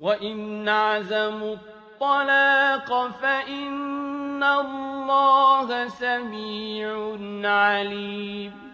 وَإِنْ عَزَمُوا الطَّلَاقَ فَإِنَّ اللَّهَ سَمِيعٌ عَلِيمٌ